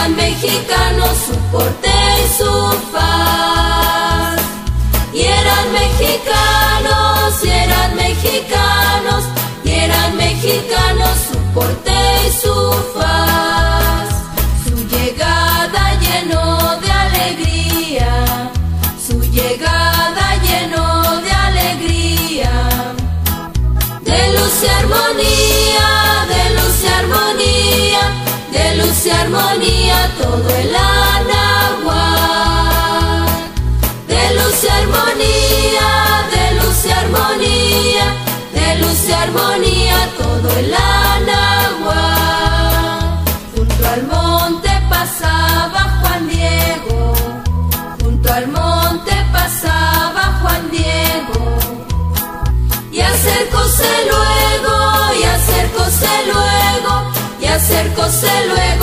gran mexicano, su porte y su faz. Y eran mexicanos, y eran mexicanos, y eran mexicanos, su porte y su faz. Su llegada llenó de alegría, su llegada llenó de alegría, de luz y armonía, de luz y armonía, de luz y armonía todo el Anahuac. De luz y armonía, de luz y armonía, de luz y armonía todo el Anahuac. Junto al monte pasaba Juan Diego, junto al monte pasaba Juan Diego. Y acercóse luego, y acercóse luego, y acercóse luego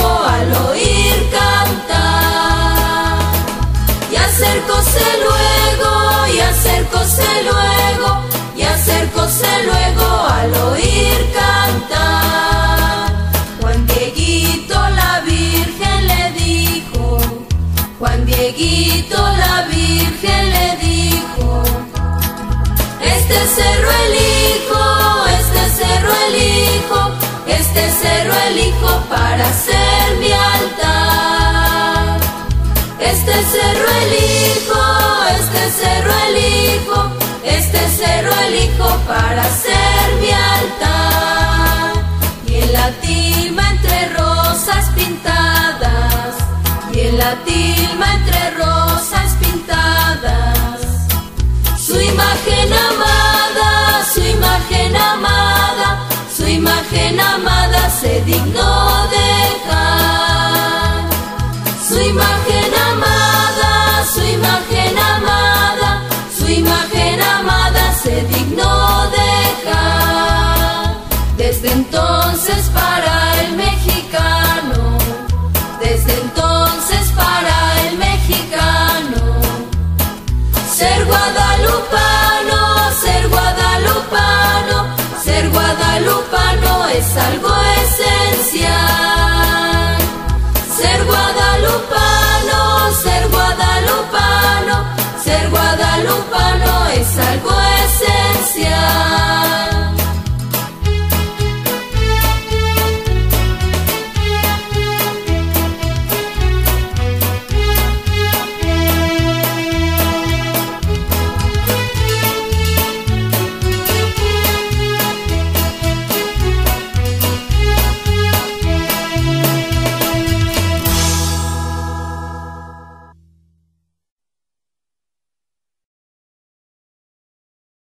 La Virgen le dijo, este cerro elijo, este cerro elijo, este cerro elijo para ser mi altar. Este cerro elijo, este cerro elijo, este cerro elijo para ser mi altar. Y en la tilma entre rosas pintadas, y en la digno dejar su imagen amada, su imagen amada, su imagen amada se dignó dejar. Desde entonces para el mexicano, desde entonces para el mexicano, ser guadalupe